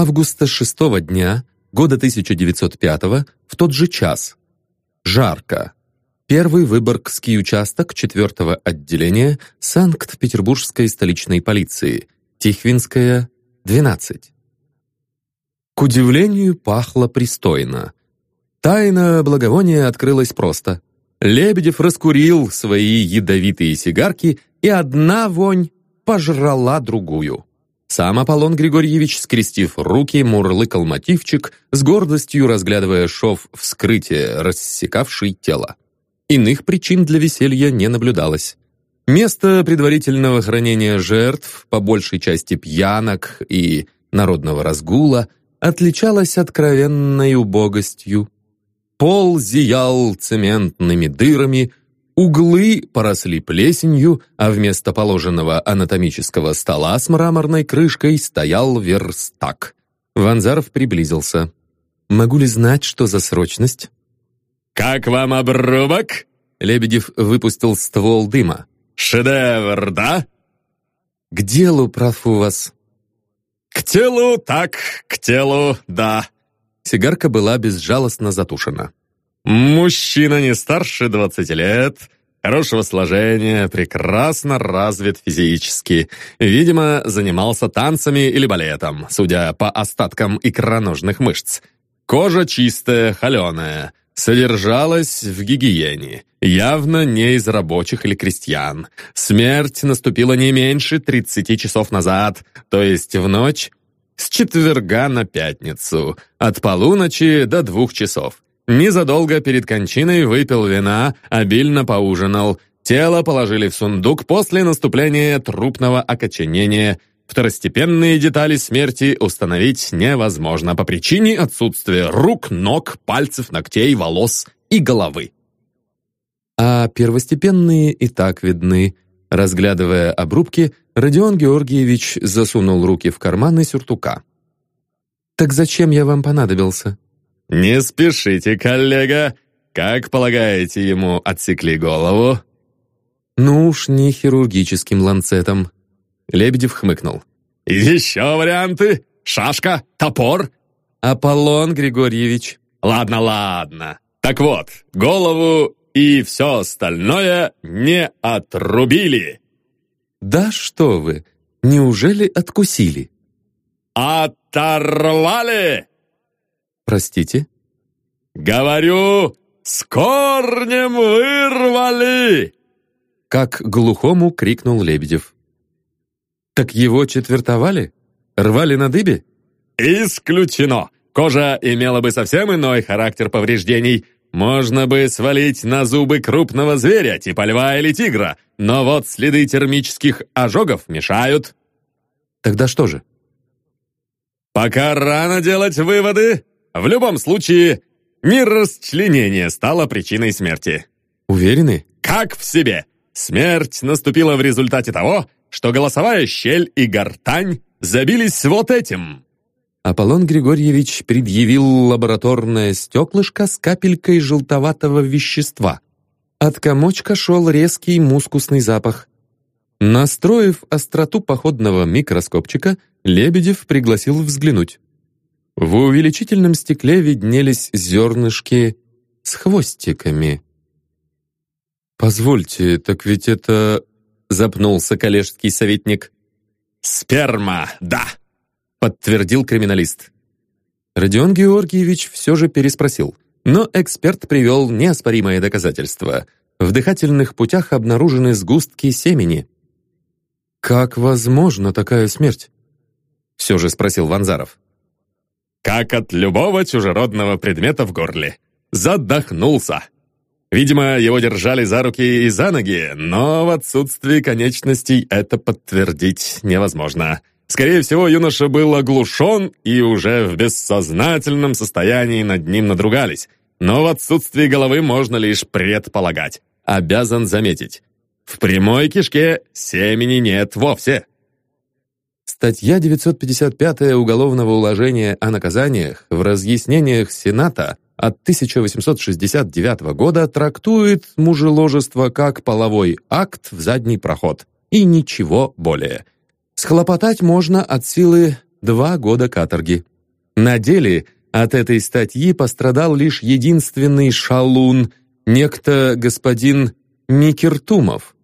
Августа шестого дня, года 1905 в тот же час. Жарко. Первый Выборгский участок четвертого отделения Санкт-Петербургской столичной полиции. Тихвинская, 12. К удивлению, пахло пристойно. Тайна благовония открылась просто. Лебедев раскурил свои ядовитые сигарки, и одна вонь пожрала другую. Сам Аполлон Григорьевич, скрестив руки, мурлыкал мотивчик, с гордостью разглядывая шов вскрытия, рассекавший тело. Иных причин для веселья не наблюдалось. Место предварительного хранения жертв, по большей части пьянок и народного разгула, отличалось откровенной убогостью. Пол зиял цементными дырами, углы поросли плесенью, а вместо положенного анатомического стола с мраморной крышкой стоял верстак. Ванзаров приблизился. «Могу ли знать, что за срочность?» «Как вам обрубок?» Лебедев выпустил ствол дыма. «Шедевр, да?» «К делу, прав у вас». «К телу, так, к телу, да», Сигарка была безжалостно затушена. «Мужчина не старше 20 лет, хорошего сложения, прекрасно развит физически. Видимо, занимался танцами или балетом, судя по остаткам икроножных мышц. Кожа чистая, холеная, содержалась в гигиене, явно не из рабочих или крестьян. Смерть наступила не меньше 30 часов назад, то есть в ночь с четверга на пятницу, от полуночи до двух часов. Незадолго перед кончиной выпил вина, обильно поужинал. Тело положили в сундук после наступления трупного окоченения. Второстепенные детали смерти установить невозможно по причине отсутствия рук, ног, пальцев, ногтей, волос и головы. А первостепенные и так видны – Разглядывая обрубки, Родион Георгиевич засунул руки в карманы сюртука. «Так зачем я вам понадобился?» «Не спешите, коллега. Как полагаете, ему отсекли голову?» «Ну уж не хирургическим ланцетом». Лебедев хмыкнул. «Еще варианты? Шашка? Топор?» «Аполлон Григорьевич». «Ладно, ладно. Так вот, голову и все остальное не отрубили. Да что вы, неужели откусили? Оторвали! Простите? Говорю, с корнем вырвали! Как глухому крикнул Лебедев. Так его четвертовали? Рвали на дыбе? Исключено! Кожа имела бы совсем иной характер повреждений, можно бы свалить на зубы крупного зверя, типа льва или тигра, но вот следы термических ожогов мешают. Тогда что же? Пока рано делать выводы. В любом случае, не расчленение стало причиной смерти. Уверены? Как в себе. Смерть наступила в результате того, что голосовая щель и гортань забились вот этим. Аполлон Григорьевич предъявил лабораторное стеклышко с капелькой желтоватого вещества. От комочка шел резкий мускусный запах. Настроив остроту походного микроскопчика, Лебедев пригласил взглянуть. В увеличительном стекле виднелись зернышки с хвостиками. «Позвольте, так ведь это...» — запнулся коллежский советник. «Сперма, да!» подтвердил криминалист. Родион Георгиевич все же переспросил, но эксперт привел неоспоримое доказательство. В дыхательных путях обнаружены сгустки семени. «Как возможна такая смерть?» все же спросил Ванзаров. «Как от любого чужеродного предмета в горле. Задохнулся. Видимо, его держали за руки и за ноги, но в отсутствии конечностей это подтвердить невозможно. Скорее всего, юноша был оглушен и уже в бессознательном состоянии над ним надругались. Но в отсутствии головы можно лишь предполагать. Обязан заметить. В прямой кишке семени нет вовсе. Статья 955 Уголовного уложения о наказаниях в разъяснениях Сената от 1869 года трактует мужеложество как половой акт в задний проход. И ничего более – Схлопотать можно от силы два года каторги. На деле от этой статьи пострадал лишь единственный шалун, некто господин Микертумов.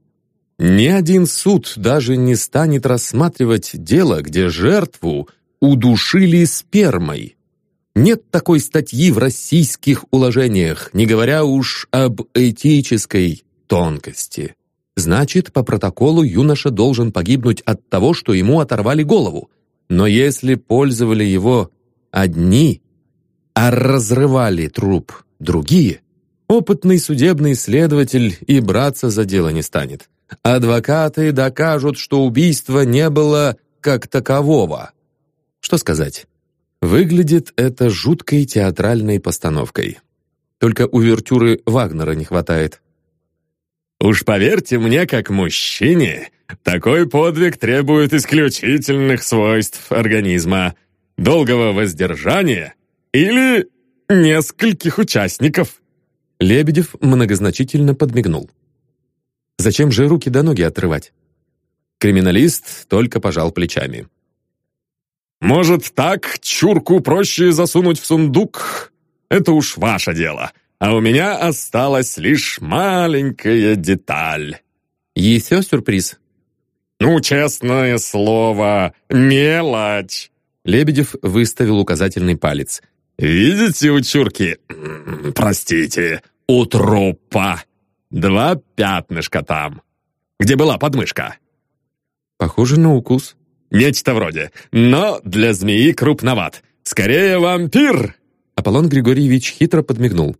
Ни один суд даже не станет рассматривать дело, где жертву удушили спермой. Нет такой статьи в российских уложениях, не говоря уж об этической тонкости. Значит, по протоколу юноша должен погибнуть от того, что ему оторвали голову. Но если пользовали его одни, а разрывали труп другие, опытный судебный следователь и браться за дело не станет. Адвокаты докажут, что убийства не было как такового. Что сказать? Выглядит это жуткой театральной постановкой. Только увертюры Вагнера не хватает. Уж поверьте мне, как мужчине, такой подвиг требует исключительных свойств организма, долгого воздержания или нескольких участников. Лебедев многозначительно подмигнул. Зачем же руки до ноги отрывать? Криминалист только пожал плечами. «Может, так чурку проще засунуть в сундук? Это уж ваше дело а у меня осталась лишь маленькая деталь». «Еще сюрприз?» «Ну, честное слово, мелочь!» Лебедев выставил указательный палец. «Видите у чурки? Простите, у трупа. Два пятнышка там. Где была подмышка?» «Похоже на укус». «Нечто вроде. Но для змеи крупноват. Скорее вампир!» Аполлон Григорьевич хитро подмигнул.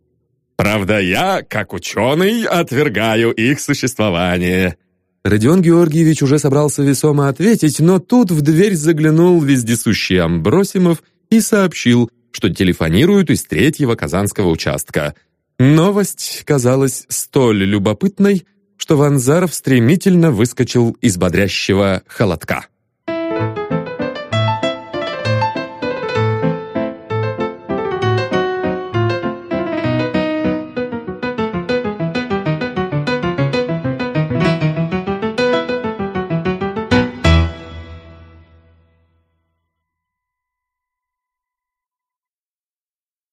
Правда, я, как ученый, отвергаю их существование». Родион Георгиевич уже собрался весомо ответить, но тут в дверь заглянул вездесущий Амбросимов и сообщил, что телефонируют из третьего казанского участка. Новость казалась столь любопытной, что Ванзаров стремительно выскочил из бодрящего холодка.